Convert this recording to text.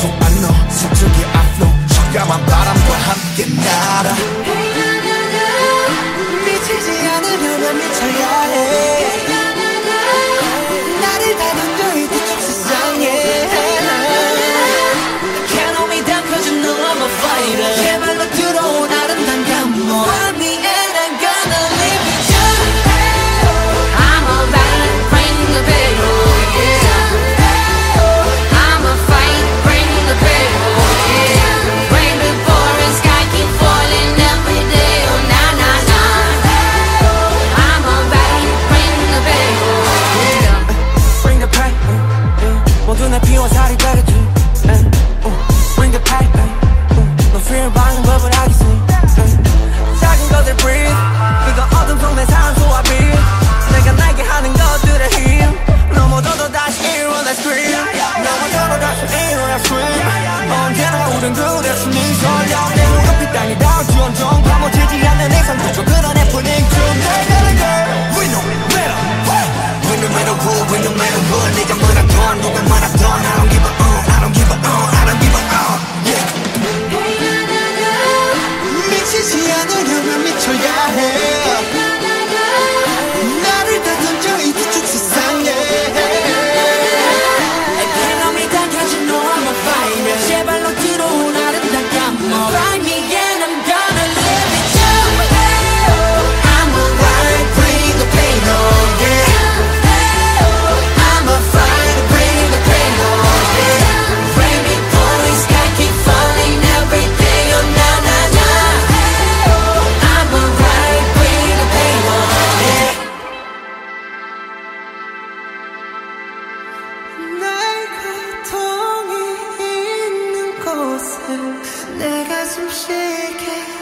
나도 안너 슬쩍이 앞로 차가운 바람과 함께 날아. Hey na na na 미치지 않으려면 미쳐야 해. 내 가슴 시계